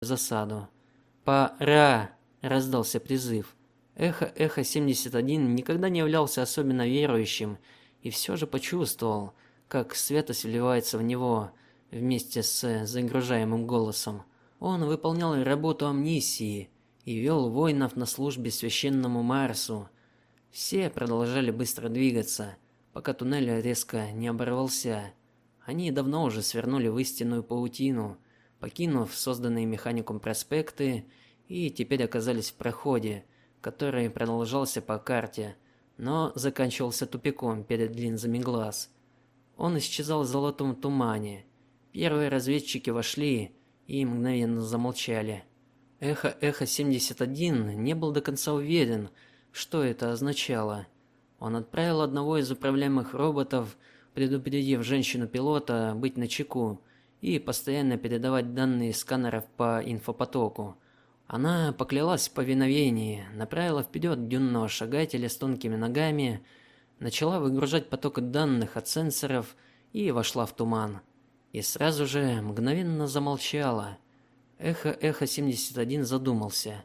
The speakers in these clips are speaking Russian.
засаду. "Пора!" раздался призыв. Эхо Эхо 71 никогда не являлся особенно верующим и все же почувствовал, как свет сливается в него вместе с загружаемым голосом. Он выполнял работу амнисии и вел воинов на службе священному Марсу. Все продолжали быстро двигаться, пока туннель резко не оборвался. Они давно уже свернули в истинную паутину, покинув созданные механиком проспекты, и теперь оказались в проходе, который продолжался по карте, но заканчивался тупиком перед линзами глаз. Он исчезал в золотом тумане. Первые разведчики вошли и мгновенно замолчали. Эхо Эхо 71 не был до конца уверен, что это означало. Он отправил одного из управляемых роботов, предупредив женщину-пилота быть начеку и постоянно передавать данные сканеров по инфопотоку. Она поклялась в повиновении, направила вперед дюнного шагателя с тонкими ногами, начала выгружать поток данных от сенсоров и вошла в туман. И сразу же мгновенно замолчала. Эхо Эхо 71 задумался.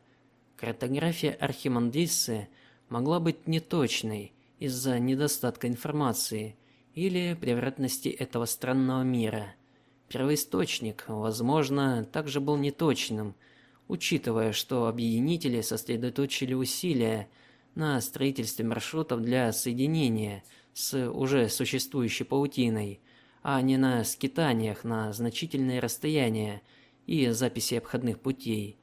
Картография Архимандриссы могла быть неточной из-за недостатка информации или превратности этого странного мира. Первоисточник, возможно, также был неточным, учитывая, что объединители сосредоточили усилия на строительстве маршрутов для соединения с уже существующей паутиной, а не на скитаниях на значительные расстояния и записи обходных путей.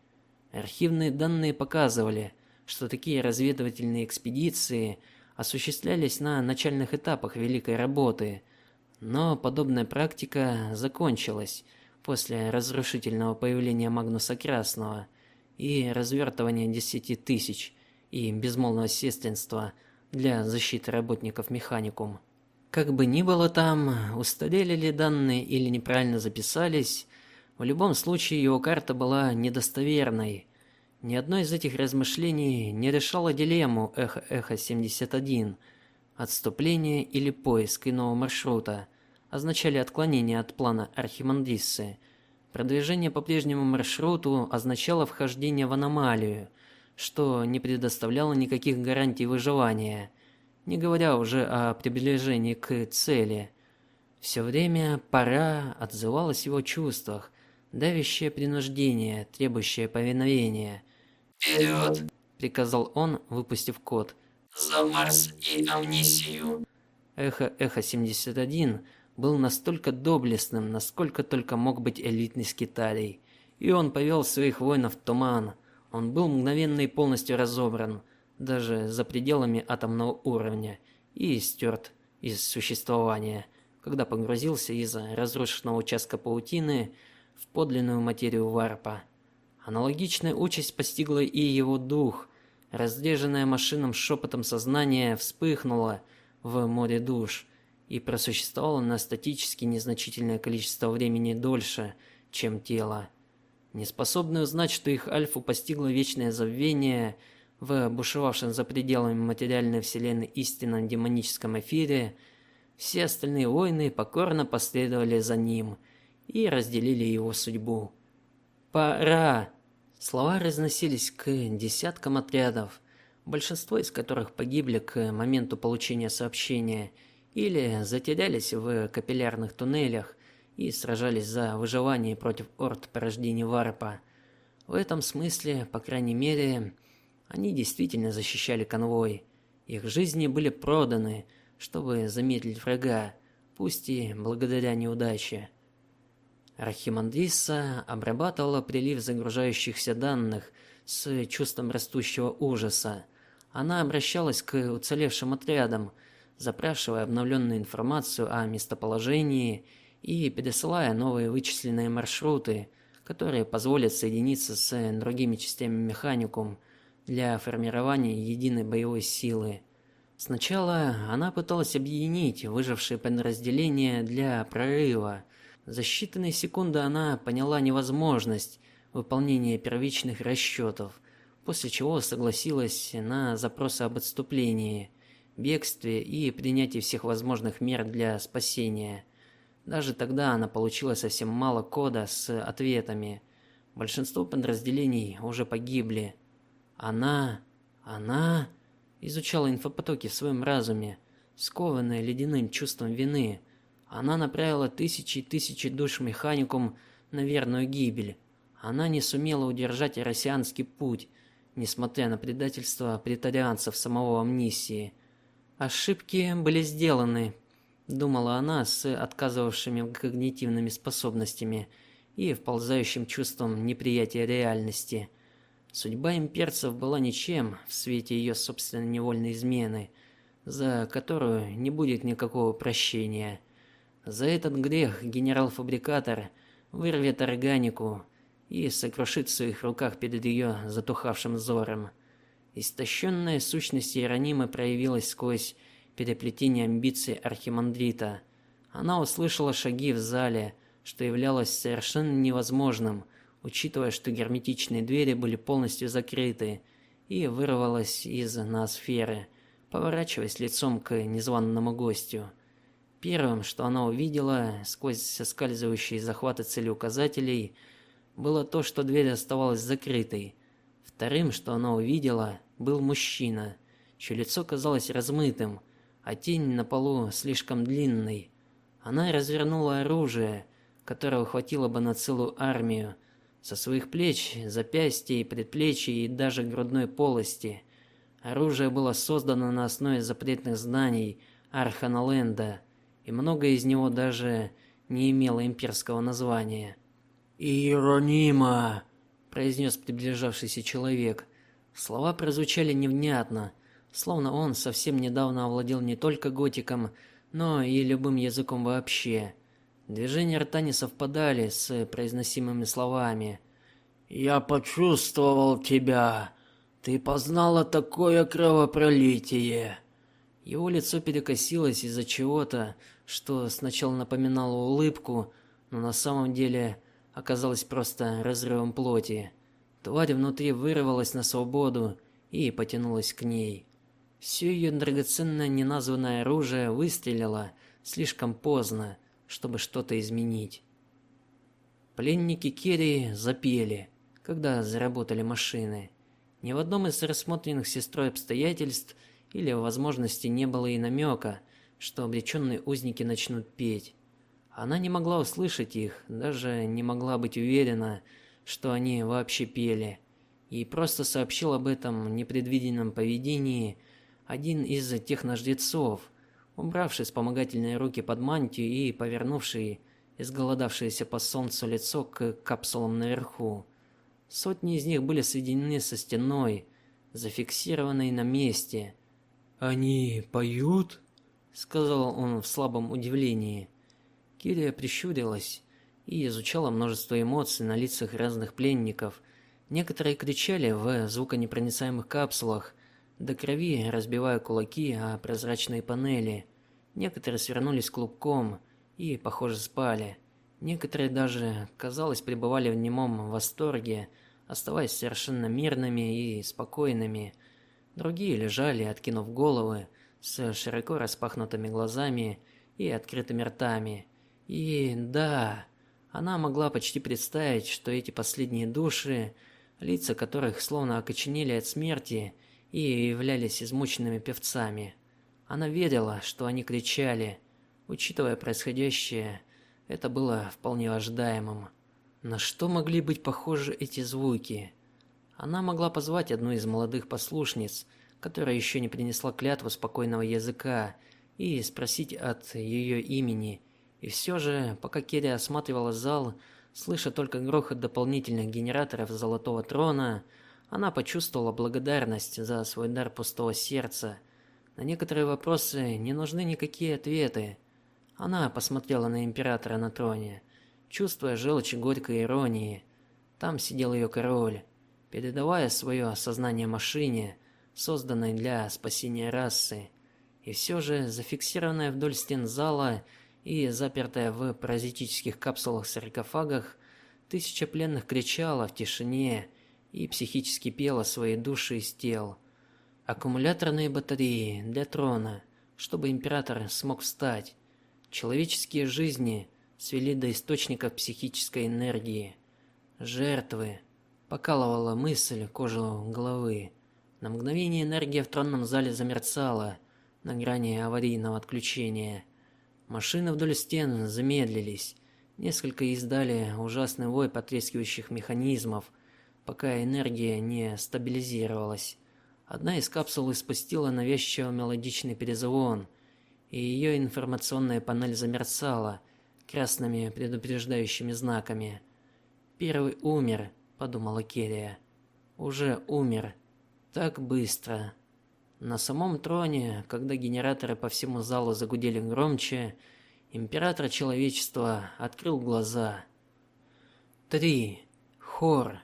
Архивные данные показывали, что такие разведывательные экспедиции осуществлялись на начальных этапах великой работы, но подобная практика закончилась после разрушительного появления Магнуса Красного и развертывания десяти тысяч и безмолвного сестринства для защиты работников механикум. Как бы ни было там, устарели ли данные или неправильно записались, в любом случае его карта была недостоверной. Ни одно из этих размышлений не решало дилемму Эхо Эхо 71. Отступление или поиск иного маршрута означали отклонение от плана Архимандриссы. Продвижение по прежнему маршруту означало вхождение в аномалию, что не предоставляло никаких гарантий выживания, не говоря уже о приближении к цели. Все время пора отзывалась в его чувствах, давящее принуждение, требующее повиновения. «Вперед!» – приказал он, выпустив код. «За Марс и Амнисию!» Эхо Эхо 71 был настолько доблестным, насколько только мог быть элитный скиталий, и он повел своих воинов в туман. Он был мгновенно и полностью разобран, даже за пределами атомного уровня, и стерт из существования, когда погрузился из-за разрушенного участка паутины в подлинную материю варпа. Аналогичная участь постигла и его дух. Разреженное машинным шепотом сознание вспыхнуло в море душ и просуществовало на статически незначительное количество времени дольше, чем тело. Неспособные узнать, что их альфу постигло вечное забвение в бушевавшем за пределами материальной вселенной истинном демоническом эфире, все остальные воины покорно последовали за ним – и разделили его судьбу. Пора. Слова разносились к десяткам отрядов, большинство из которых погибли к моменту получения сообщения или затерялись в капиллярных туннелях и сражались за выживание против орд порождений варпа. В этом смысле, по крайней мере, они действительно защищали конвой. Их жизни были проданы, чтобы замедлить врага, пусть и благодаря неудаче. Архимандриса обрабатывала прилив загружающихся данных с чувством растущего ужаса. Она обращалась к уцелевшим отрядам, запрашивая обновленную информацию о местоположении и пересылая новые вычисленные маршруты, которые позволят соединиться с другими частями механикум для формирования единой боевой силы. Сначала она пыталась объединить выжившие подразделения для прорыва, за считанные секунды она поняла невозможность выполнения первичных расчетов, после чего согласилась на запросы об отступлении, бегстве и принятии всех возможных мер для спасения. Даже тогда она получила совсем мало кода с ответами. Большинство подразделений уже погибли. Она, она изучала инфопотоки в своем разуме, скованная ледяным чувством вины. Она направила тысячи и тысячи душ механикум на верную гибель. Она не сумела удержать россианский путь, несмотря на предательство претарианцев самого Амнисии. Ошибки были сделаны, думала она с отказывавшими когнитивными способностями и вползающим чувством неприятия реальности. Судьба имперцев была ничем в свете ее собственной невольной измены, за которую не будет никакого прощения. За этот грех генерал-фабрикатор вырвет органику и сокрушит в своих руках перед ее затухавшим взором. Истощенная сущность Иеронимы проявилась сквозь переплетение амбиций архимандрита. Она услышала шаги в зале, что являлось совершенно невозможным, учитывая, что герметичные двери были полностью закрыты, и вырвалась из ноосферы, поворачиваясь лицом к незваному гостю. Первым, что она увидела сквозь соскальзывающие захваты целеуказателей, было то, что дверь оставалась закрытой. Вторым, что она увидела, был мужчина, чье лицо казалось размытым, а тень на полу слишком длинной. Она развернула оружие, которого хватило бы на целую армию, со своих плеч, запястья, предплечий и даже грудной полости. Оружие было создано на основе запретных знаний Арханаленда, и многое из него даже не имело имперского названия. Иеронима, произнес приближавшийся человек. Слова прозвучали невнятно, словно он совсем недавно овладел не только готиком, но и любым языком вообще. Движения рта не совпадали с произносимыми словами. Я почувствовал тебя. Ты познала такое кровопролитие. Его лицо перекосилось из-за чего-то, что сначала напоминало улыбку, но на самом деле оказалось просто разрывом плоти. Тварь внутри вырвалась на свободу и потянулась к ней. Все ее драгоценное неназванное оружие выстрелило слишком поздно, чтобы что-то изменить. Пленники Керри запели, когда заработали машины. Ни в одном из рассмотренных сестрой обстоятельств или возможности не было и намека, что обреченные узники начнут петь. Она не могла услышать их, даже не могла быть уверена, что они вообще пели. И просто сообщил об этом непредвиденном поведении один из тех наждецов, убравший вспомогательные руки под мантию и повернувший изголодавшееся по солнцу лицо к капсулам наверху. Сотни из них были соединены со стеной, зафиксированной на месте. "Они поют?" сказал он в слабом удивлении. Кирия прищурилась и изучала множество эмоций на лицах разных пленников. Некоторые кричали в звуконепроницаемых капсулах, до крови разбивая кулаки о прозрачные панели. Некоторые свернулись клубком и, похоже, спали. Некоторые даже, казалось, пребывали в немом восторге, оставаясь совершенно мирными и спокойными. Другие лежали, откинув головы, с широко распахнутыми глазами и открытыми ртами. И да, она могла почти представить, что эти последние души, лица которых словно окоченели от смерти и являлись измученными певцами. Она верила, что они кричали. Учитывая происходящее, это было вполне ожидаемым. На что могли быть похожи эти звуки? Она могла позвать одну из молодых послушниц, которая еще не принесла клятву спокойного языка, и спросить от ее имени и все же, пока Керри осматривала зал, слыша только грохот дополнительных генераторов Золотого трона, она почувствовала благодарность за свой дар пустого сердца. На некоторые вопросы не нужны никакие ответы. Она посмотрела на императора на троне, чувствуя желчь горькой иронии. Там сидел ее король, передавая свое осознание машине, созданной для спасения расы. И все же, зафиксированная вдоль стен зала, и запертая в паразитических капсулах-саркофагах, тысяча пленных кричала в тишине и психически пела свои души из тел. Аккумуляторные батареи для трона, чтобы император смог встать. Человеческие жизни свели до источников психической энергии. жертвы, покалывала мысль кожу головы. На мгновение энергия в тронном зале замерцала на грани аварийного отключения. Машины вдоль стен замедлились, несколько издали ужасный вой потрескивающих механизмов, пока энергия не стабилизировалась. Одна из капсул испустила навязчиво мелодичный перезвон, и ее информационная панель замерцала красными предупреждающими знаками. Первый умер, подумала Керия. Уже умер. Так быстро. На самом троне, когда генераторы по всему залу загудели громче, император человечества открыл глаза. Три. Хор.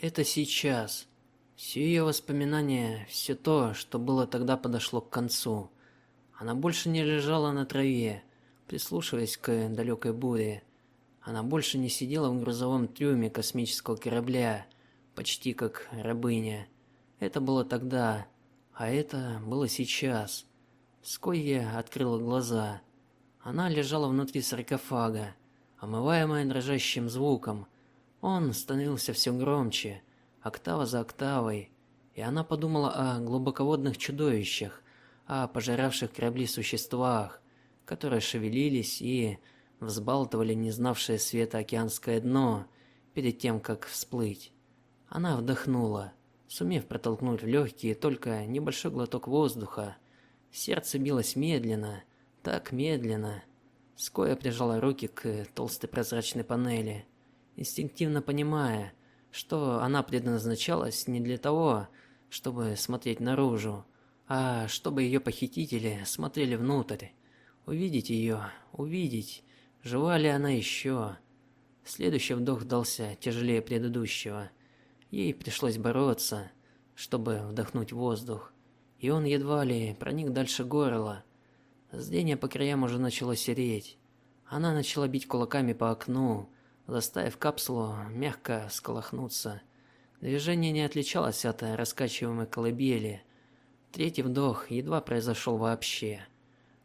Это сейчас. Все ее воспоминания, все то, что было тогда, подошло к концу. Она больше не лежала на траве, прислушиваясь к далекой буре. Она больше не сидела в грузовом трюме космического корабля, почти как рабыня. Это было тогда, а это было сейчас. Скойя открыла глаза. Она лежала внутри саркофага, омываемая дрожащим звуком. Он становился все громче октава за октавой, и она подумала о глубоководных чудовищах, о пожиравших корабли существах, которые шевелились и взбалтывали не знавшее света океанское дно перед тем, как всплыть. Она вдохнула, сумев протолкнуть в легкие только небольшой глоток воздуха. Сердце билось медленно, так медленно. Скоя прижала руки к толстой прозрачной панели, инстинктивно понимая, что она предназначалась не для того, чтобы смотреть наружу, а чтобы ее похитители смотрели внутрь, увидеть ее, увидеть, жива ли она еще. Следующий вдох дался тяжелее предыдущего. Ей пришлось бороться, чтобы вдохнуть воздух, и он едва ли проник дальше горла. Здание по краям уже начало сереть. Она начала бить кулаками по окну, заставив капсулу мягко сколыхнуться. Движение не отличалось от раскачиваемой колыбели. Третий вдох едва произошел вообще.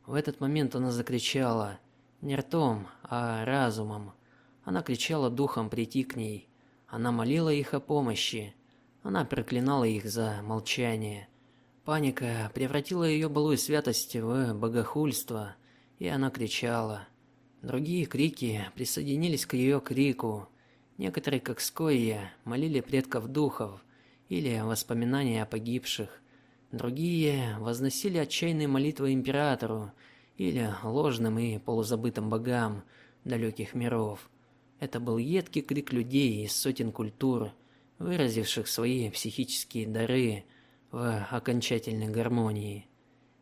В этот момент она закричала, не ртом, а разумом. Она кричала духом прийти к ней. Она молила их о помощи. Она проклинала их за молчание. Паника превратила ее былую святость в богохульство, и она кричала: Другие крики присоединились к ее крику. Некоторые, как Скойя, молили предков духов или воспоминания о погибших. Другие возносили отчаянные молитвы императору или ложным и полузабытым богам далеких миров. Это был едкий крик людей из сотен культур, выразивших свои психические дары в окончательной гармонии.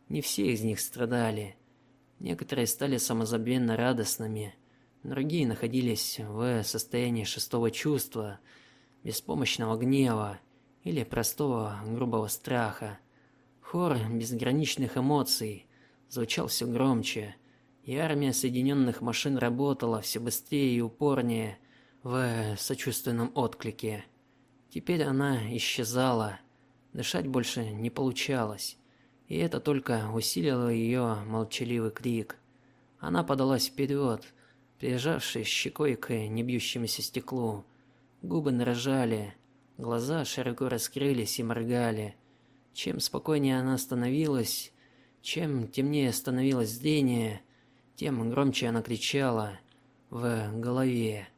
Не все из них страдали. Некоторые стали самозабвенно радостными, другие находились в состоянии шестого чувства, беспомощного гнева или простого грубого страха. Хор безграничных эмоций звучал все громче, и армия соединенных машин работала все быстрее и упорнее в сочувственном отклике. Теперь она исчезала, дышать больше не получалось и это только усилило ее молчаливый крик. Она подалась вперед, прижавшись щекой к небьющемуся стеклу. Губы дрожали, глаза широко раскрылись и моргали. Чем спокойнее она становилась, чем темнее становилось зрение, тем громче она кричала в голове.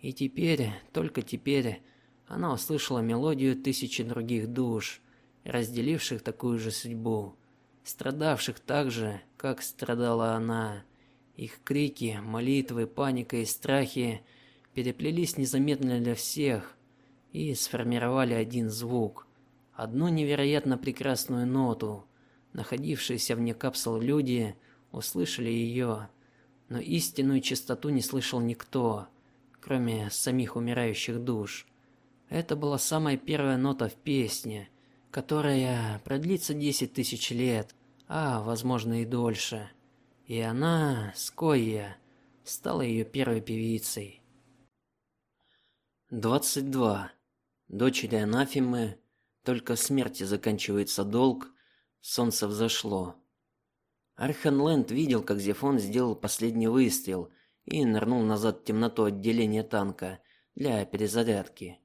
И теперь, только теперь, она услышала мелодию тысячи других душ разделивших такую же судьбу, страдавших так же, как страдала она. Их крики, молитвы, паника и страхи переплелись незаметно для всех и сформировали один звук, одну невероятно прекрасную ноту. Находившиеся вне капсул люди услышали ее, но истинную чистоту не слышал никто, кроме самих умирающих душ. Это была самая первая нота в песне, которая продлится десять тысяч лет, а возможно и дольше. И она, Скойя, стала ее первой певицей. 22. Дочери Анафимы, только смерти заканчивается долг, солнце взошло. Арханленд видел, как Зефон сделал последний выстрел и нырнул назад в темноту отделения танка, для перезарядки.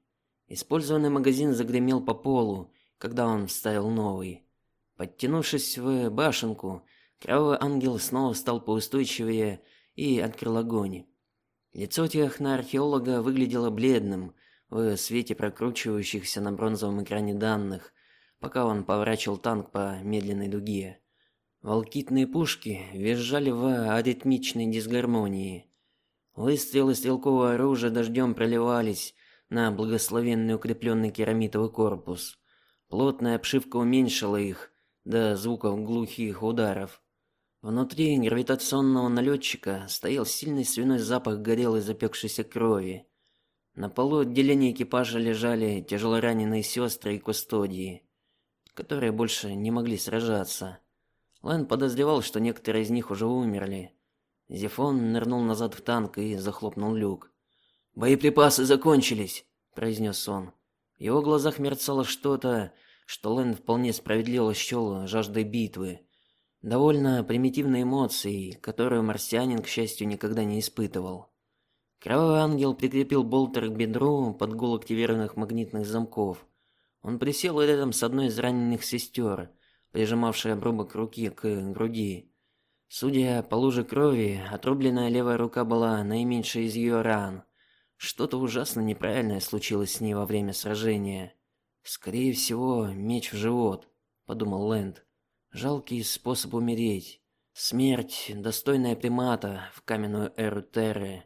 Использованный магазин загремел по полу, когда он вставил новый. Подтянувшись в башенку, Кровавый ангел снова стал поустойчивее и открыл огонь. Лицо техноархеолога выглядело бледным в свете прокручивающихся на бронзовом экране данных, пока он поворачивал танк по медленной дуге. Волкитные пушки визжали в аритмичной дисгармонии. Выстрелы стрелкового оружия дождем проливались на благословенный укрепленный керамитовый корпус. Плотная обшивка уменьшила их до звуков глухих ударов. Внутри гравитационного налетчика стоял сильный свиной запах горелой запекшейся крови. На полу отделения экипажа лежали тяжелораненые сестры и кустодии, которые больше не могли сражаться. Лэн подозревал, что некоторые из них уже умерли. Зефон нырнул назад в танк и захлопнул люк. Боеприпасы закончились, произнес он. В его глазах мерцало что-то, что Лэн вполне справедливо счел жаждой битвы. Довольно примитивной эмоцией, которую марсианин, к счастью, никогда не испытывал. Кровавый ангел прикрепил болтер к бедру под гул активированных магнитных замков. Он присел рядом с одной из раненых сестер, прижимавшей обрубок руки к груди. Судя по луже крови, отрубленная левая рука была наименьшей из ее ран. Что-то ужасно неправильное случилось с ней во время сражения. Скорее всего, меч в живот, подумал Лэнд. Жалкий способ умереть. Смерть, достойная примата в каменную эру Терры.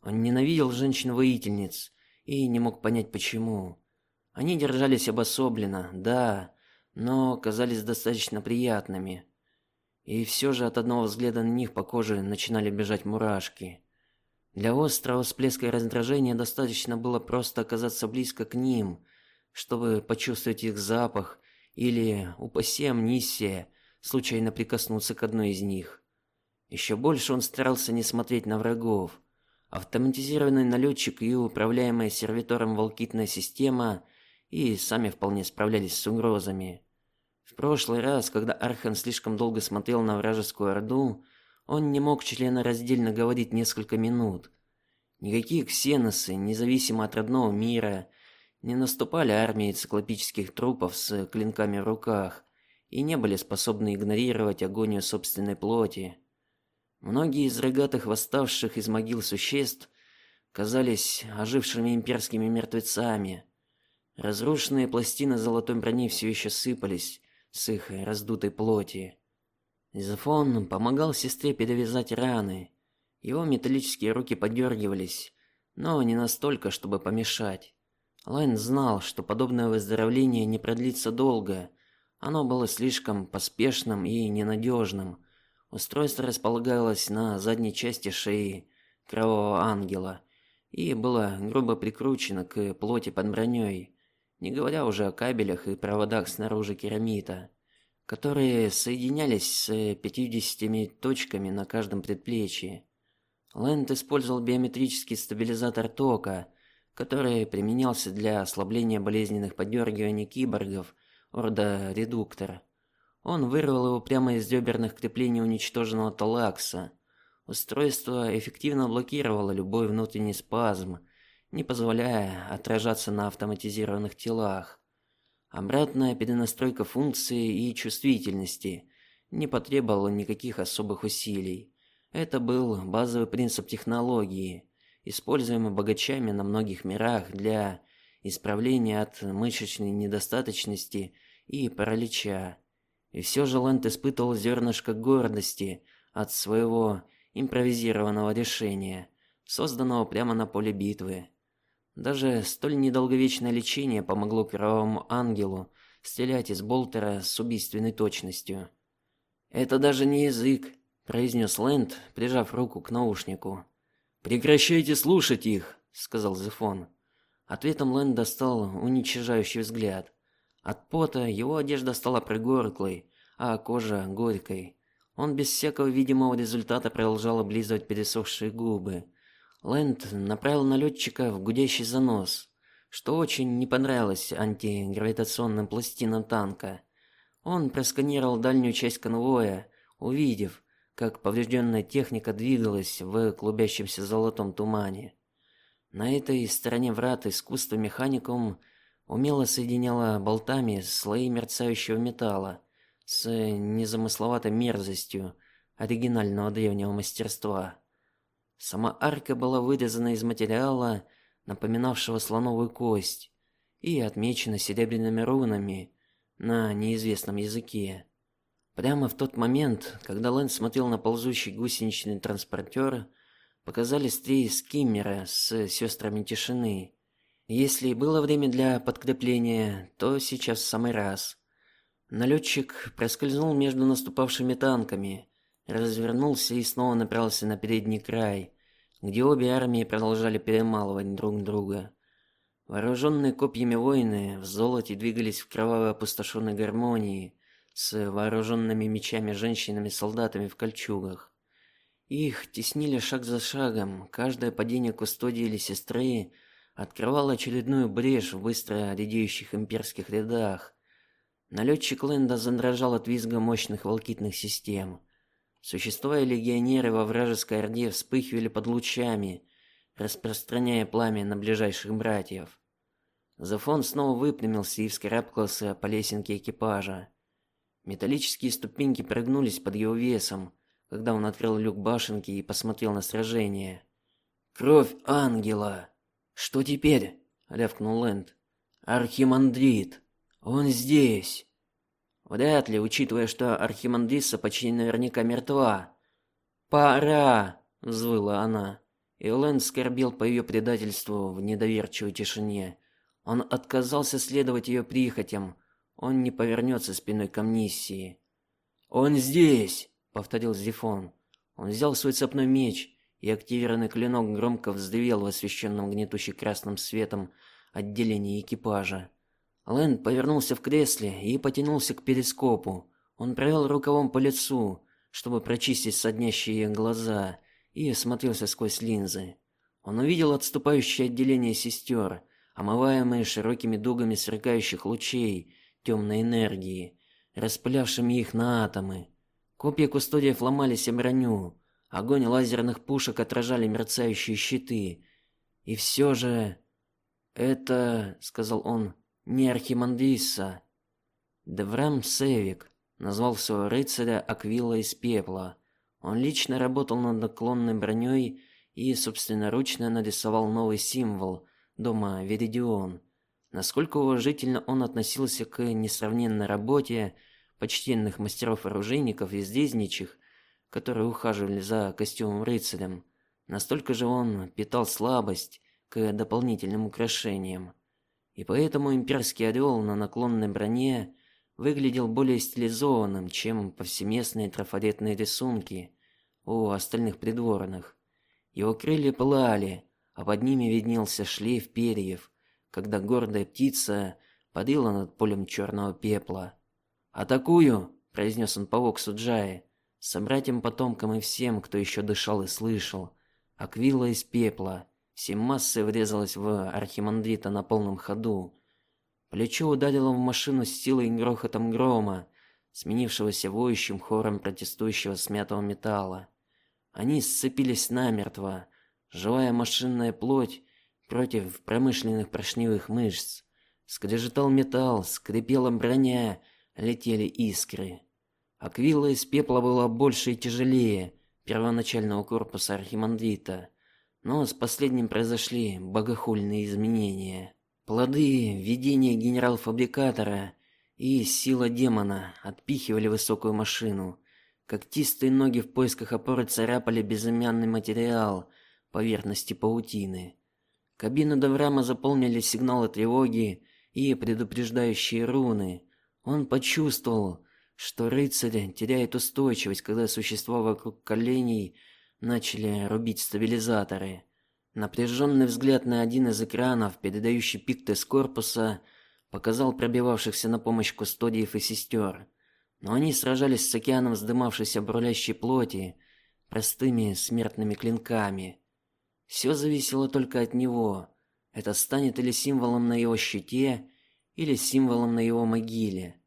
Он ненавидел женщин-воительниц и не мог понять почему. Они держались обособленно, да, но казались достаточно приятными. И все же от одного взгляда на них по коже начинали бежать мурашки. Для острого всплеска раздражения достаточно было просто оказаться близко к ним, чтобы почувствовать их запах или, упаси амнисия, случайно прикоснуться к одной из них. Еще больше он старался не смотреть на врагов. Автоматизированный налетчик и управляемая сервитором волкитная система и сами вполне справлялись с угрозами. В прошлый раз, когда Архан слишком долго смотрел на вражескую орду, он не мог членораздельно говорить несколько минут. Никакие ксеносы, независимо от родного мира, не наступали армии циклопических трупов с клинками в руках и не были способны игнорировать агонию собственной плоти. Многие из рогатых восставших из могил существ казались ожившими имперскими мертвецами. Разрушенные пластины золотой брони все еще сыпались с их раздутой плоти. Зефон помогал сестре перевязать раны. Его металлические руки подергивались, но не настолько, чтобы помешать. Лайн знал, что подобное выздоровление не продлится долго. Оно было слишком поспешным и ненадежным. Устройство располагалось на задней части шеи кровавого ангела и было грубо прикручено к плоти под броней, не говоря уже о кабелях и проводах снаружи керамита, которые соединялись с 50 точками на каждом предплечье. Лэнд использовал биометрический стабилизатор тока, который применялся для ослабления болезненных подергиваний киборгов орда редуктор. Он вырвал его прямо из реберных креплений уничтоженного Талакса. Устройство эффективно блокировало любой внутренний спазм, не позволяя отражаться на автоматизированных телах. Обратная перенастройка функции и чувствительности не потребовала никаких особых усилий. Это был базовый принцип технологии, используемый богачами на многих мирах для исправления от мышечной недостаточности и паралича. И все же Лэнд испытывал зернышко гордости от своего импровизированного решения, созданного прямо на поле битвы. Даже столь недолговечное лечение помогло кровавому ангелу стрелять из болтера с убийственной точностью. Это даже не язык, произнес Лэнд, прижав руку к наушнику. Прекращайте слушать их, сказал Зефон. Ответом Лэнд достал уничижающий взгляд. От пота его одежда стала прогорклой, а кожа горькой. Он без всякого видимого результата продолжал облизывать пересохшие губы. Лэнд направил налетчика в гудящий занос, что очень не понравилось антигравитационным пластинам танка. Он просканировал дальнюю часть конвоя, увидев, как поврежденная техника двигалась в клубящемся золотом тумане. На этой стороне врат искусство механикум умело соединяло болтами слои мерцающего металла с незамысловатой мерзостью оригинального древнего мастерства. Сама арка была вырезана из материала, напоминавшего слоновую кость, и отмечена серебряными рунами на неизвестном языке. Прямо в тот момент, когда Лэнд смотрел на ползущий гусеничный транспортер, показались три скиммера с сестрами тишины. Если было время для подкрепления, то сейчас самый раз. Налетчик проскользнул между наступавшими танками, развернулся и снова направился на передний край, где обе армии продолжали перемалывать друг друга. Вооруженные копьями воины в золоте двигались в кровавой опустошенной гармонии, с вооруженными мечами женщинами-солдатами в кольчугах. Их теснили шаг за шагом. Каждое падение кустодии или сестры открывало очередную брешь в быстро редеющих имперских рядах. Налетчик Ленда задрожал от визга мощных волкитных систем. Существа и легионеры во вражеской орде вспыхивали под лучами, распространяя пламя на ближайших братьев. Зафон снова выпрямился и вскарабкался по лесенке экипажа. Металлические ступеньки прогнулись под его весом, когда он открыл люк башенки и посмотрел на сражение. Кровь ангела. Что теперь? рявкнул Лэнд. Архимандрит. Он здесь. Вряд ли, учитывая, что архимандриса почти наверняка мертва. Пора, взвыла она. И скорбел по ее предательству в недоверчивой тишине. Он отказался следовать ее прихотям, он не повернется спиной к амнисии. Он здесь, повторил Зефон. Он взял свой цепной меч, и активированный клинок громко взревел в освещенном гнетущим красным светом отделении экипажа. Лэнд повернулся в кресле и потянулся к перископу. Он провел рукавом по лицу, чтобы прочистить соднящие глаза, и осмотрелся сквозь линзы. Он увидел отступающее отделение сестер, омываемые широкими дугами сверкающих лучей, темной энергии, распылявшими их на атомы. Копья кустодиев ломались о броню, огонь лазерных пушек отражали мерцающие щиты. И все же это, сказал он, не Архимандриса. Деврам Севик назвал своего рыцаря Аквила из пепла. Он лично работал над наклонной броней и собственноручно нарисовал новый символ дома Веридион. Насколько уважительно он относился к несравненной работе почтенных мастеров-оружейников и здезничих, которые ухаживали за костюмом рыцарем, настолько же он питал слабость к дополнительным украшениям. И поэтому имперский орел на наклонной броне выглядел более стилизованным, чем повсеместные трафаретные рисунки у остальных придворных. Его крылья пылали, а под ними виднелся шлейф перьев, когда гордая птица парила над полем черного пепла. "Атакую", произнес он по воксу Джаи, собратьям, потомкам и всем, кто еще дышал и слышал. Аквила из пепла, всем массой врезалась в архимандрита на полном ходу. Плечо ударило в машину с силой и грохотом грома, сменившегося воющим хором протестующего смятого металла. Они сцепились намертво. Живая машинная плоть против промышленных поршневых мышц. Скрежетал металл, скрипела броня, летели искры. Аквила из пепла была больше и тяжелее первоначального корпуса архимандрита, но с последним произошли богохульные изменения. Плоды видения генерал-фабрикатора и сила демона отпихивали высокую машину. Когтистые ноги в поисках опоры царапали безымянный материал поверхности паутины. Кабину Даврама заполнили сигналы тревоги и предупреждающие руны. Он почувствовал, что рыцарь теряет устойчивость, когда существа вокруг коленей начали рубить стабилизаторы. Напряженный взгляд на один из экранов, передающий пикты с корпуса, показал пробивавшихся на помощь кустодиев и сестер. Но они сражались с океаном вздымавшейся брулящей плоти, простыми смертными клинками. Все зависело только от него. Это станет или символом на его щите, или символом на его могиле.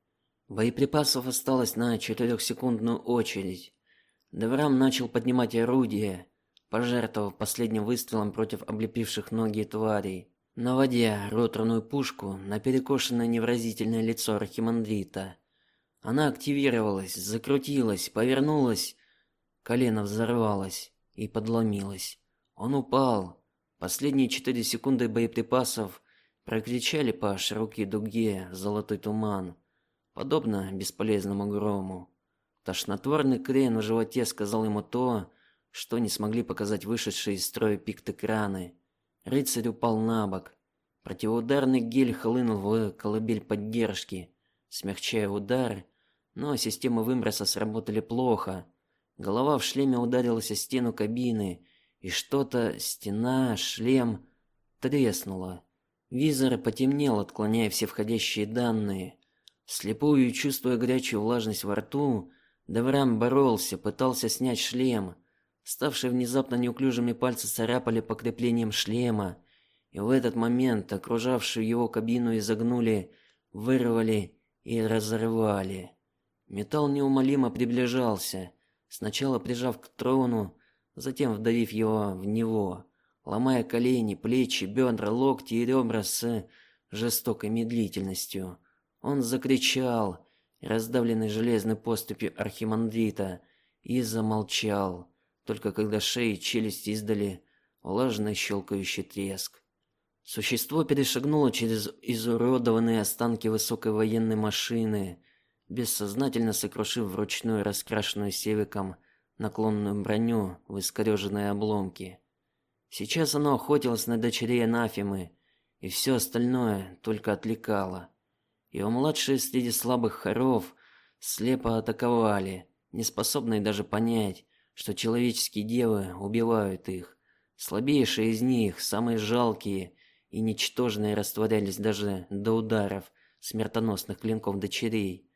Боеприпасов осталось на четырехсекундную очередь. Деврам начал поднимать орудие. пожертвовав последним выстрелом против облепивших ноги тварей, наводя роторную пушку на перекошенное невразительное лицо архимандрита. Она активировалась, закрутилась, повернулась, колено взорвалось и подломилось. Он упал. Последние четыре секунды боеприпасов прокричали по широкой дуге золотой туман, подобно бесполезному грому. Тошнотворный крен в животе сказал ему то, что не смогли показать вышедшие из строя пикт-экраны. Рыцарь упал на бок. Противоударный гель хлынул в колыбель поддержки, смягчая удар, но системы выброса сработали плохо. Голова в шлеме ударилась о стену кабины, и что-то, стена, шлем треснуло. Визор потемнел, отклоняя все входящие данные. Слепую, чувствуя горячую влажность во рту, Деврам боролся, пытался снять шлем. Ставшие внезапно неуклюжими пальцы царапали по креплениям шлема, и в этот момент окружавшую его кабину изогнули, вырвали и разорвали. Металл неумолимо приближался, сначала прижав к трону, затем вдавив его в него, ломая колени, плечи, бедра, локти и ребра с жестокой медлительностью. Он закричал, раздавленный железной поступью архимандрита, и замолчал только когда шеи и челюсти издали влажный щелкающий треск. Существо перешагнуло через изуродованные останки высокой военной машины, бессознательно сокрушив вручную раскрашенную севиком наклонную броню в искореженные обломки. Сейчас оно охотилось на дочерей Анафимы, и все остальное только отвлекало. Его младшие среди слабых хоров слепо атаковали, неспособные даже понять, что человеческие девы убивают их. Слабейшие из них, самые жалкие и ничтожные, растворялись даже до ударов смертоносных клинков дочерей.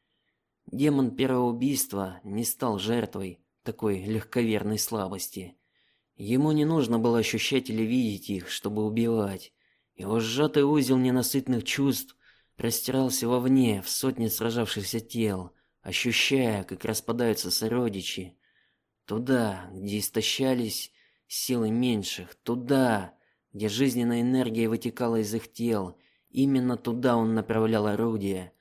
Демон первого убийства не стал жертвой такой легковерной слабости. Ему не нужно было ощущать или видеть их, чтобы убивать. Его сжатый узел ненасытных чувств простирался вовне, в сотни сражавшихся тел, ощущая, как распадаются сородичи, Туда, где истощались силы меньших, туда, где жизненная энергия вытекала из их тел, именно туда он направлял орудия.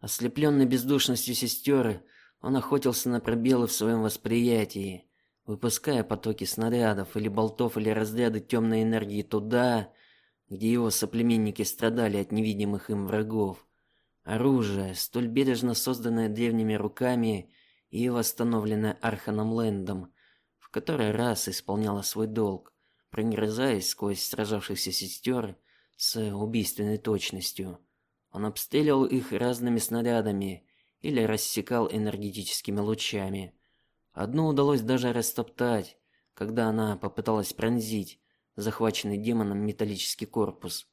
Ослепленный бездушностью сестер, он охотился на пробелы в своем восприятии, выпуская потоки снарядов или болтов или разряды темной энергии туда, его соплеменники страдали от невидимых им врагов. Оружие, столь бережно созданное древними руками, и восстановленная Арханом Лэндом, в который раз исполняла свой долг, пронизаясь сквозь сражавшихся сестер с убийственной точностью. Он обстреливал их разными снарядами или рассекал энергетическими лучами. Одну удалось даже растоптать, когда она попыталась пронзить захваченный демоном металлический корпус.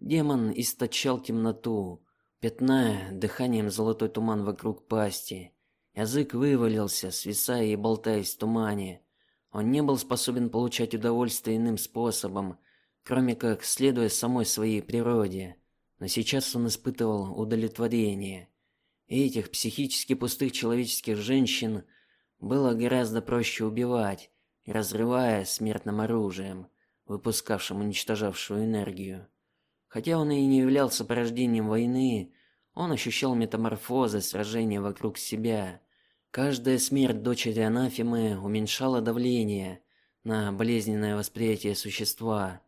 Демон источал темноту, пятная дыханием золотой туман вокруг пасти, Язык вывалился, свисая и болтаясь в тумане. Он не был способен получать удовольствие иным способом, кроме как следуя самой своей природе. Но сейчас он испытывал удовлетворение. И этих психически пустых человеческих женщин было гораздо проще убивать, разрывая смертным оружием, выпускавшим уничтожавшую энергию. Хотя он и не являлся порождением войны, он ощущал метаморфозы сражения вокруг себя. Каждая смерть дочери Анафимы уменьшала давление на болезненное восприятие существа.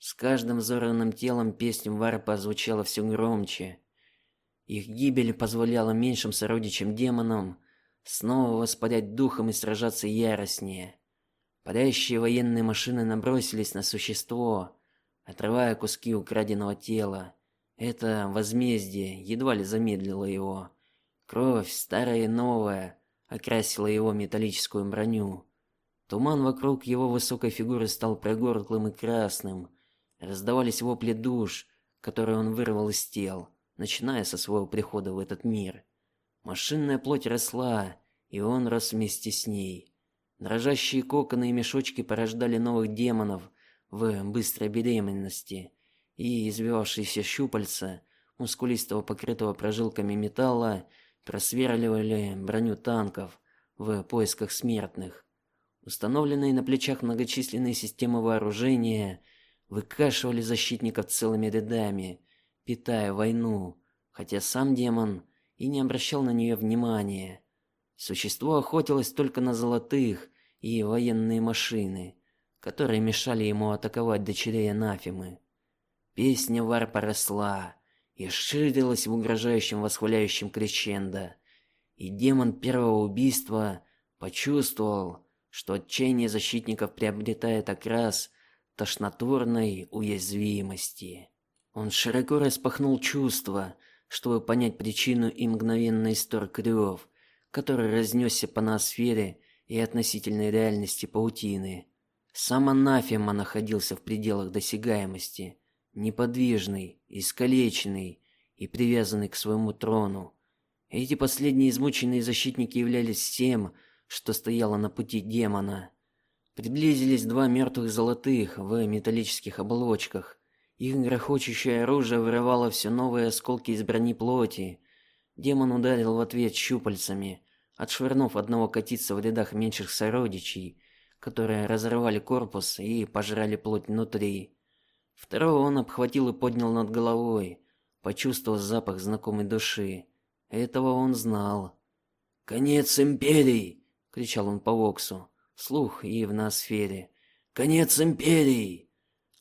С каждым взорванным телом песня Варпа звучала все громче. Их гибель позволяла меньшим сородичам демонам снова воспарять духом и сражаться яростнее. Парящие военные машины набросились на существо, отрывая куски украденного тела. Это возмездие едва ли замедлило его. Кровь, старая и новая, окрасила его металлическую броню. Туман вокруг его высокой фигуры стал прогорклым и красным. Раздавались вопли душ, которые он вырвал из тел, начиная со своего прихода в этот мир. Машинная плоть росла, и он рос вместе с ней. Дрожащие коконы и мешочки порождали новых демонов в быстрой беременности и извивавшиеся щупальца мускулистого покрытого прожилками металла просверливали броню танков в поисках смертных. Установленные на плечах многочисленные системы вооружения выкашивали защитников целыми рядами, питая войну, хотя сам демон и не обращал на нее внимания. Существо охотилось только на золотых и военные машины, которые мешали ему атаковать дочерей Анафимы. Песня варпа росла и ширилась в угрожающем восхваляющем крещендо, и демон первого убийства почувствовал, что отчаяние защитников приобретает окрас тошнотворной уязвимости. Он широко распахнул чувства, чтобы понять причину и мгновенный исторг рев, который разнесся по ноосфере и относительной реальности паутины. Сам анафема находился в пределах досягаемости, неподвижный, искалеченный и привязанный к своему трону. Эти последние измученные защитники являлись тем, что стояло на пути демона. Приблизились два мертвых золотых в металлических оболочках. Их грохочущее оружие вырывало все новые осколки из брони плоти. Демон ударил в ответ щупальцами, отшвырнув одного катиться в рядах меньших сородичей, которые разорвали корпус и пожрали плоть внутри. Второго он обхватил и поднял над головой, почувствовав запах знакомой души. Этого он знал. Конец империи, кричал он по воксу, слух и в ноосфере. Конец империи.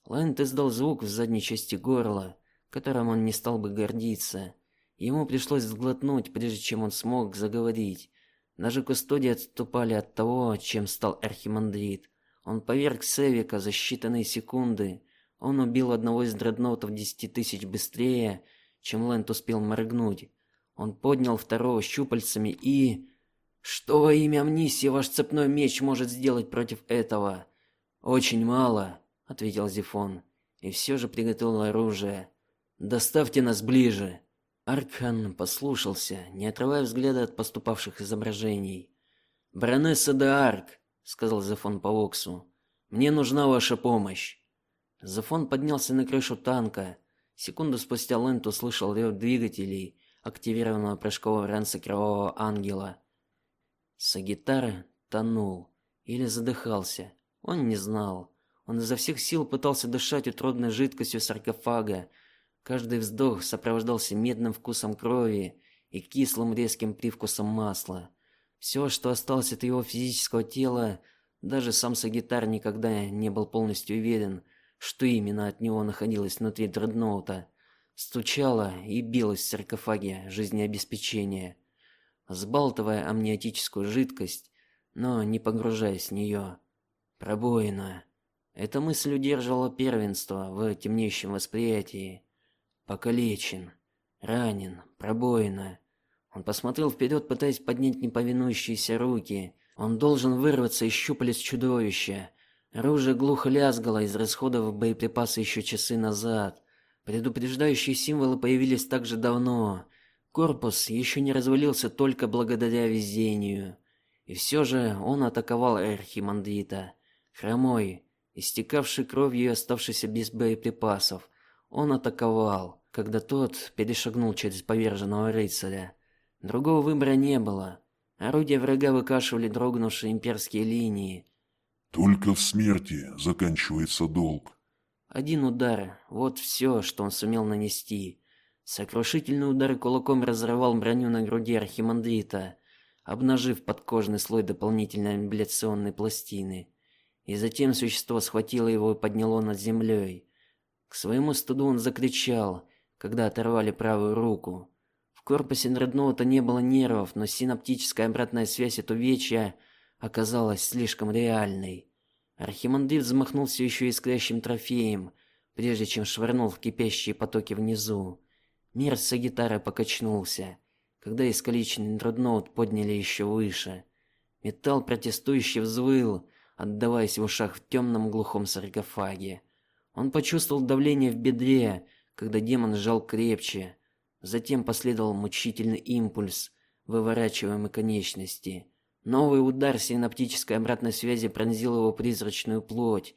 Лэнд издал звук в задней части горла, которым он не стал бы гордиться. Ему пришлось сглотнуть, прежде чем он смог заговорить. Даже кустодии отступали от того, чем стал архимандрит. Он поверг Севика за считанные секунды. Он убил одного из дредноутов десяти тысяч быстрее, чем Лэнд успел моргнуть. Он поднял второго щупальцами и что во имя Амнисии ваш цепной меч может сделать против этого? Очень мало ответил Зефон, и все же приготовил оружие. Доставьте нас ближе. Аркан послушался, не отрывая взгляда от поступавших изображений. Баронесса де Арк, сказал Зефон по Оксу. Мне нужна ваша помощь. Зефон поднялся на крышу танка. Секунду спустя Лэнд услышал рев двигателей активированного прыжкового ранца Кровавого Ангела. Сагитара тонул или задыхался. Он не знал. Он изо всех сил пытался дышать утробной жидкостью саркофага. Каждый вздох сопровождался медным вкусом крови и кислым резким привкусом масла. Все, что осталось от его физического тела, даже сам Сагитар никогда не был полностью уверен, что именно от него находилось внутри дредноута, стучало и билось в саркофаге жизнеобеспечения, сбалтывая амниотическую жидкость, но не погружаясь в нее. Пробоина. Эта мысль удерживала первенство в темнеющем восприятии. Покалечен, ранен, пробоина. Он посмотрел вперед, пытаясь поднять неповинующиеся руки. Он должен вырваться из щупалец чудовища. Оружие глухо лязгало, из расходов боеприпасы еще часы назад. Предупреждающие символы появились так же давно. Корпус еще не развалился только благодаря везению. И все же он атаковал архимандрита. Хромой, истекавший кровью и оставшийся без боеприпасов. Он атаковал, когда тот перешагнул через поверженного рыцаря. Другого выбора не было. Орудия врага выкашивали дрогнувшие имперские линии. Только в смерти заканчивается долг. Один удар вот все, что он сумел нанести. Сокрушительный удар кулаком разорвал броню на груди архимандрита, обнажив подкожный слой дополнительной амбуляционной пластины и затем существо схватило его и подняло над землей. К своему стыду он закричал, когда оторвали правую руку. В корпусе дредноута не было нервов, но синаптическая обратная связь от увечья оказалась слишком реальной. Архимандрит взмахнулся еще искрящим трофеем, прежде чем швырнул в кипящие потоки внизу. Мир Сагитара покачнулся, когда искалеченный дредноут подняли еще выше. Металл протестующе взвыл, отдаваясь в ушах в темном глухом саркофаге. Он почувствовал давление в бедре, когда демон сжал крепче. Затем последовал мучительный импульс, выворачиваемый конечности. Новый удар синаптической обратной связи пронзил его призрачную плоть.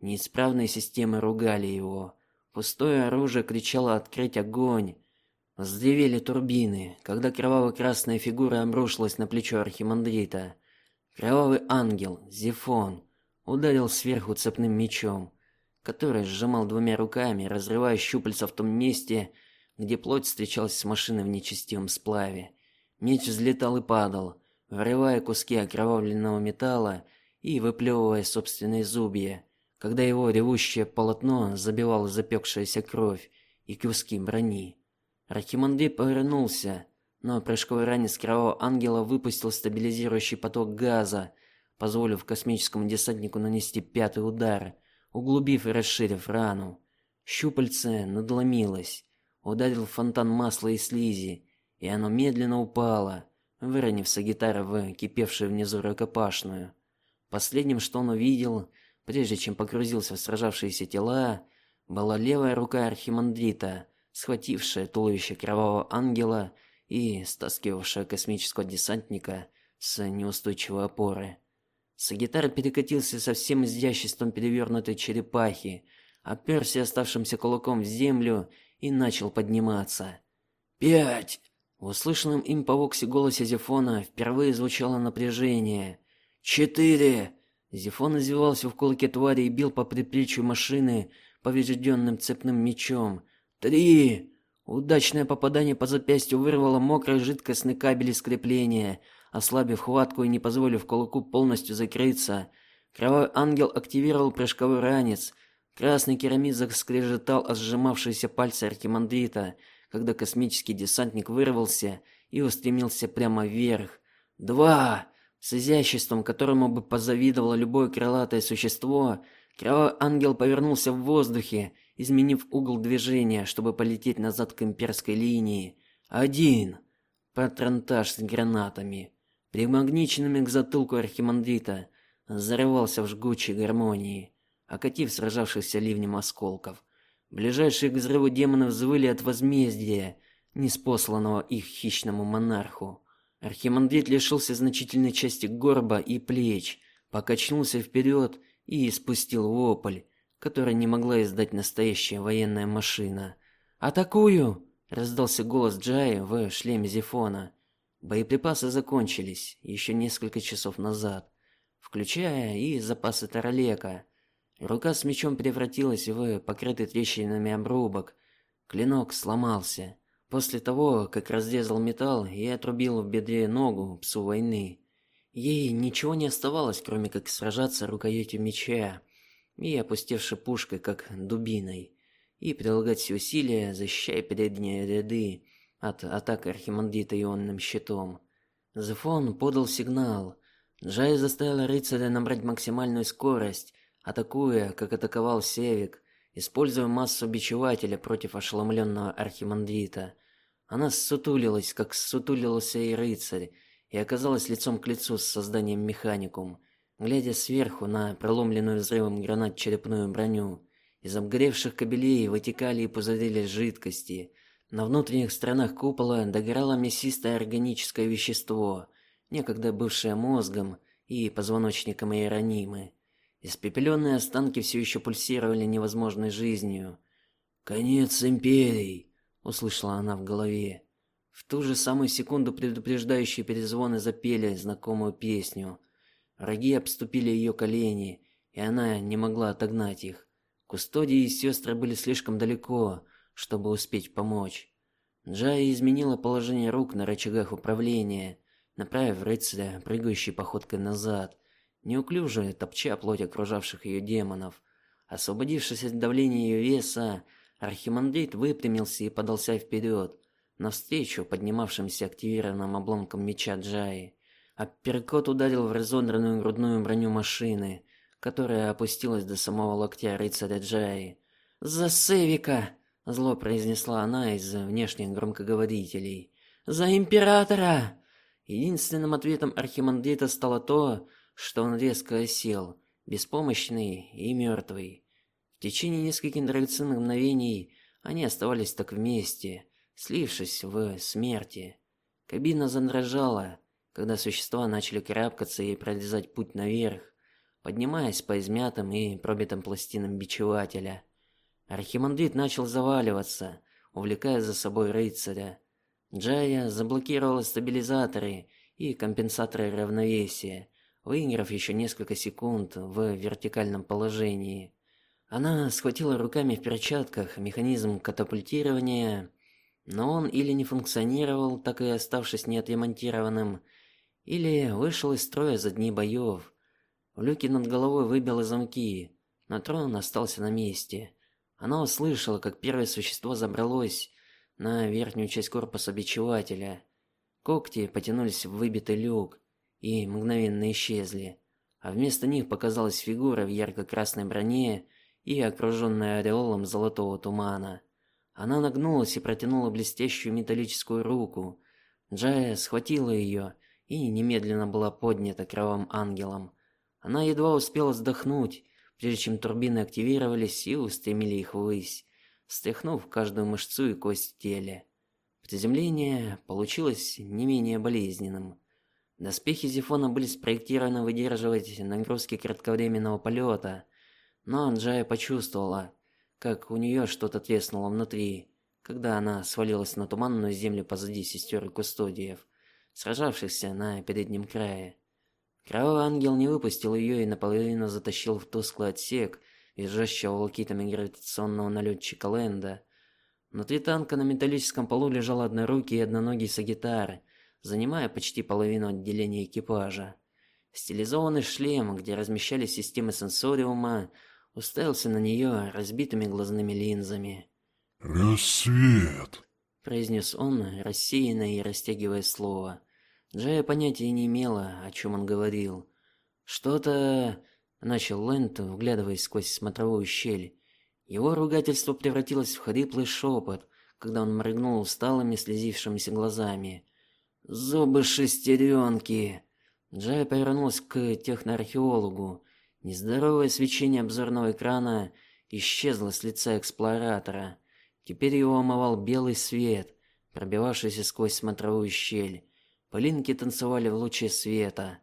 Неисправные системы ругали его. Пустое оружие кричало открыть огонь. Взревели турбины, когда кроваво-красная фигура обрушилась на плечо архимандрита. Кровавый ангел Зефон ударил сверху цепным мечом, который сжимал двумя руками, разрывая щупальца в том месте, где плоть встречалась с машиной в нечестивом сплаве. Меч взлетал и падал, вырывая куски окровавленного металла и выплевывая собственные зубья, когда его ревущее полотно забивало запекшаяся кровь и куски брони. Рахиманди повернулся, но прыжковый ранец кровавого ангела выпустил стабилизирующий поток газа, позволив космическому десантнику нанести пятый удар, углубив и расширив рану. Щупальце надломилось, ударил фонтан масла и слизи, и оно медленно упало, выронив Сагитара в кипевшую внизу рукопашную. Последним, что он увидел, прежде чем погрузился в сражавшиеся тела, была левая рука архимандрита, схватившая туловище кровавого ангела и стаскивавшая космического десантника с неустойчивой опоры. Сагитар перекатился со всем изяществом перевернутой черепахи, оперся оставшимся кулаком в землю и начал подниматься. Пять. В услышанном им по воксе голосе Зефона впервые звучало напряжение. Четыре. Зефон извивался в кулаке твари и бил по предплечью машины поврежденным цепным мечом. Три. Удачное попадание по запястью вырвало мокрый жидкостный кабель из крепления, ослабив хватку и не позволив кулаку полностью закрыться. Кровавый ангел активировал прыжковой ранец. Красный керамид заскрежетал о сжимавшиеся пальцы архимандрита, когда космический десантник вырвался и устремился прямо вверх. Два. С изяществом, которому бы позавидовало любое крылатое существо, кровавый ангел повернулся в воздухе, изменив угол движения, чтобы полететь назад к имперской линии. Один. Патронтаж с гранатами, примагниченными к затылку архимандрита, взорвался в жгучей гармонии, окатив сражавшихся ливнем осколков. Ближайшие к взрыву демоны взвыли от возмездия, неспосланного их хищному монарху. Архимандрит лишился значительной части горба и плеч, покачнулся вперед и испустил вопль, который не могла издать настоящая военная машина. "Атакую!" раздался голос Джаи в шлеме Зефона. Боеприпасы закончились еще несколько часов назад, включая и запасы Таралека. Рука с мечом превратилась в покрытый трещинами обрубок. Клинок сломался после того, как разрезал металл и отрубил в бедре ногу псу войны. Ей ничего не оставалось, кроме как сражаться рукоятью меча и опустевшей пушкой, как дубиной, и прилагать все усилия, защищая передние ряды от атак архимандрита ионным щитом. Зефон подал сигнал. Джай заставил рыцаря набрать максимальную скорость атакуя, как атаковал Севик, используя массу бичевателя против ошеломленного архимандрита. Она ссутулилась, как ссутулился и рыцарь, и оказалась лицом к лицу с созданием механикум, глядя сверху на проломленную взрывом гранат черепную броню. Из обгоревших кабелей вытекали и пузырились жидкости. На внутренних сторонах купола догорало мясистое органическое вещество, некогда бывшее мозгом и позвоночником Иеронимы. Испепеленные останки все еще пульсировали невозможной жизнью. Конец империи, услышала она в голове. В ту же самую секунду предупреждающие перезвоны запели знакомую песню. Враги обступили ее колени, и она не могла отогнать их. Кустодии и сестры были слишком далеко, чтобы успеть помочь. Джая изменила положение рук на рычагах управления, направив рыцаря прыгающей походкой назад неуклюже топча плоть окружавших ее демонов. Освободившись от давления ее веса, архимандрит выпрямился и подался вперед, навстречу поднимавшимся активированным обломкам меча Джаи. Апперкот ударил в разодранную грудную броню машины, которая опустилась до самого локтя рыцаря Джаи. "За Севика!" Зло произнесла она из внешних громкоговорителей. "За императора!" Единственным ответом архимандрита стало то, что он резко осел, беспомощный и мертвый. В течение нескольких драгоценных мгновений они оставались так вместе, слившись в смерти. Кабина задрожала, когда существа начали карабкаться и прорезать путь наверх, поднимаясь по измятым и пробитым пластинам бичевателя. Архимандрит начал заваливаться, увлекая за собой рыцаря. Джая заблокировала стабилизаторы и компенсаторы равновесия, выиграв еще несколько секунд в вертикальном положении. Она схватила руками в перчатках механизм катапультирования, но он или не функционировал, так и оставшись неотремонтированным, или вышел из строя за дни боев. В люке над головой выбило замки, но трон остался на месте. Она услышала, как первое существо забралось на верхнюю часть корпуса бичевателя. Когти потянулись в выбитый люк и мгновенно исчезли, а вместо них показалась фигура в ярко-красной броне и окруженная ореолом золотого тумана. Она нагнулась и протянула блестящую металлическую руку. Джая схватила ее и немедленно была поднята кровавым ангелом. Она едва успела вздохнуть, прежде чем турбины активировались и устремили их ввысь, встряхнув каждую мышцу и кость в теле. Приземление получилось не менее болезненным. Доспехи Зефона были спроектированы выдерживать нагрузки кратковременного полета, но Анджая почувствовала, как у нее что-то треснуло внутри, когда она свалилась на туманную землю позади сестер и кустодиев, сражавшихся на переднем крае. Кровавый ангел не выпустил ее и наполовину затащил в тусклый отсек визжащего волкитами гравитационного налетчика Ленда. Внутри танка на металлическом полу лежал однорукий и одноногий сагитар, занимая почти половину отделения экипажа. Стилизованный шлем, где размещались системы сенсориума, уставился на нее разбитыми глазными линзами. «Рассвет!» – произнес он, рассеянно и растягивая слово. Джая понятия не имела, о чем он говорил. Что-то начал Лэнд, вглядываясь сквозь смотровую щель. Его ругательство превратилось в хриплый шепот, когда он моргнул усталыми, слезившимися глазами. Зубы шестеренки. Джая повернулась к техноархеологу. Нездоровое свечение обзорного экрана исчезло с лица эксплоратора. Теперь его омывал белый свет, пробивавшийся сквозь смотровую щель. Полинки танцевали в луче света.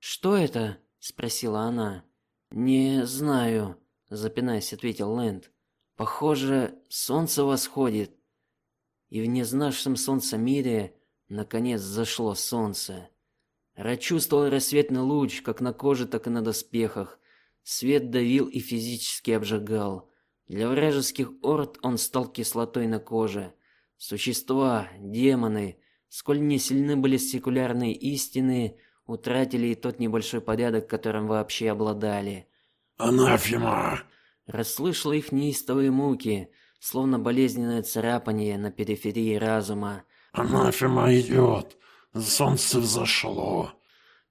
"Что это?" спросила она. "Не знаю", запинаясь, ответил Лэнд. "Похоже, солнце восходит". И в незнавшем солнца мире наконец зашло солнце. Ра чувствовал рассветный луч, как на коже, так и на доспехах. Свет давил и физически обжигал. Для вражеских орд он стал кислотой на коже. Существа, демоны, сколь не сильны были секулярные истины, утратили и тот небольшой порядок, которым вообще обладали. Анафема! Расслышал их неистовые муки, словно болезненное царапание на периферии разума. Анафема идет! Солнце взошло.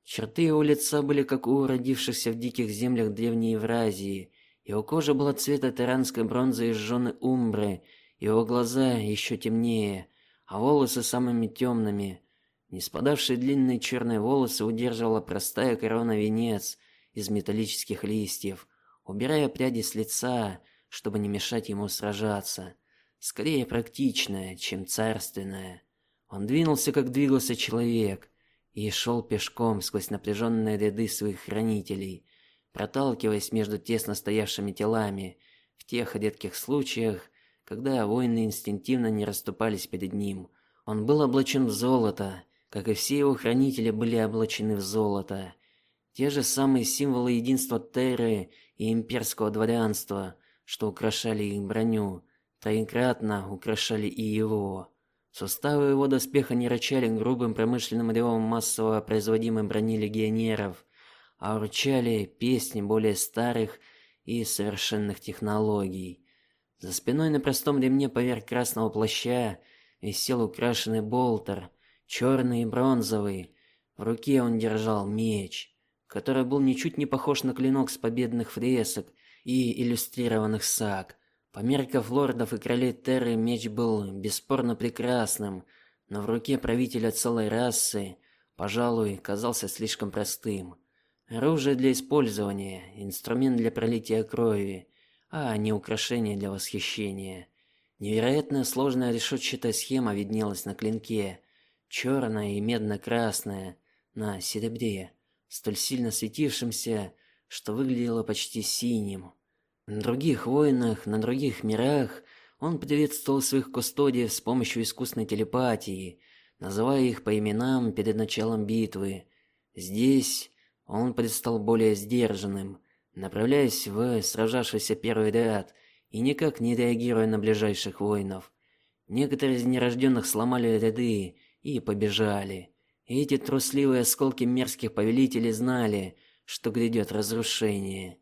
Черты его лица были как у родившихся в диких землях древней Евразии. Его кожа была цвета тиранской бронзы и сжженной умбры, его глаза еще темнее, а волосы самыми темными. Не спадавшие длинные черные волосы удерживала простая корона венец из металлических листьев, убирая пряди с лица, чтобы не мешать ему сражаться. Скорее практичная, чем царственная. Он двинулся, как двигался человек, и шел пешком сквозь напряженные ряды своих хранителей, проталкиваясь между тесно стоявшими телами в тех редких случаях, когда воины инстинктивно не расступались перед ним. Он был облачен в золото, как и все его хранители были облачены в золото. Те же самые символы единства Терры и имперского дворянства, что украшали их броню, троекратно украшали и его. Суставы его доспеха не рычали грубым промышленным ревом массово производимой брони легионеров, а урчали песни более старых и совершенных технологий. За спиной на простом ремне поверх красного плаща висел украшенный болтер, черный и бронзовый. В руке он держал меч, который был ничуть не похож на клинок с победных фресок и иллюстрированных саг. По меркам лордов и королей Терры меч был бесспорно прекрасным, но в руке правителя целой расы, пожалуй, казался слишком простым. Оружие для использования, инструмент для пролития крови, а не украшение для восхищения. Невероятно сложная решетчатая схема виднелась на клинке, черная и медно-красная на серебре, столь сильно светившимся, что выглядело почти синим. На других войнах, на других мирах он приветствовал своих кустодиев с помощью искусной телепатии, называя их по именам перед началом битвы. Здесь он предстал более сдержанным, направляясь в сражавшийся первый ряд и никак не реагируя на ближайших воинов. Некоторые из нерожденных сломали ряды и побежали. Эти трусливые осколки мерзких повелителей знали, что грядет разрушение.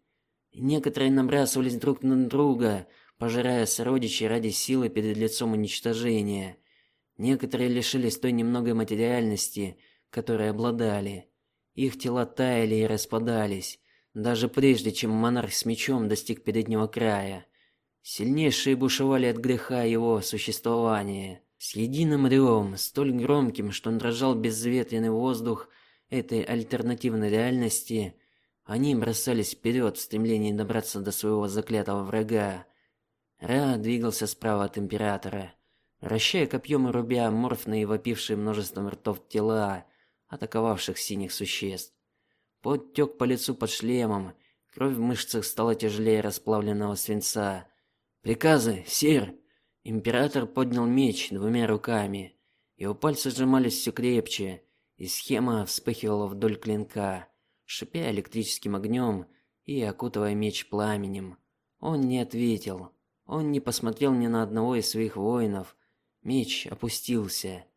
Некоторые набрасывались друг на друга, пожирая сородичей ради силы перед лицом уничтожения. Некоторые лишились той немногой материальности, которой обладали. Их тела таяли и распадались, даже прежде, чем монарх с мечом достиг переднего края. Сильнейшие бушевали от греха его существования. С единым ревом, столь громким, что он дрожал безветренный воздух этой альтернативной реальности, они бросались вперед в стремлении добраться до своего заклятого врага. Ра двигался справа от императора, вращая копьем и рубя морфные вопившие множеством ртов тела атаковавших синих существ. Пот по лицу под шлемом, кровь в мышцах стала тяжелее расплавленного свинца. Приказы, сир. Император поднял меч двумя руками. Его пальцы сжимались все крепче, и схема вспыхивала вдоль клинка шипя электрическим огнем и окутывая меч пламенем. Он не ответил. Он не посмотрел ни на одного из своих воинов. Меч опустился.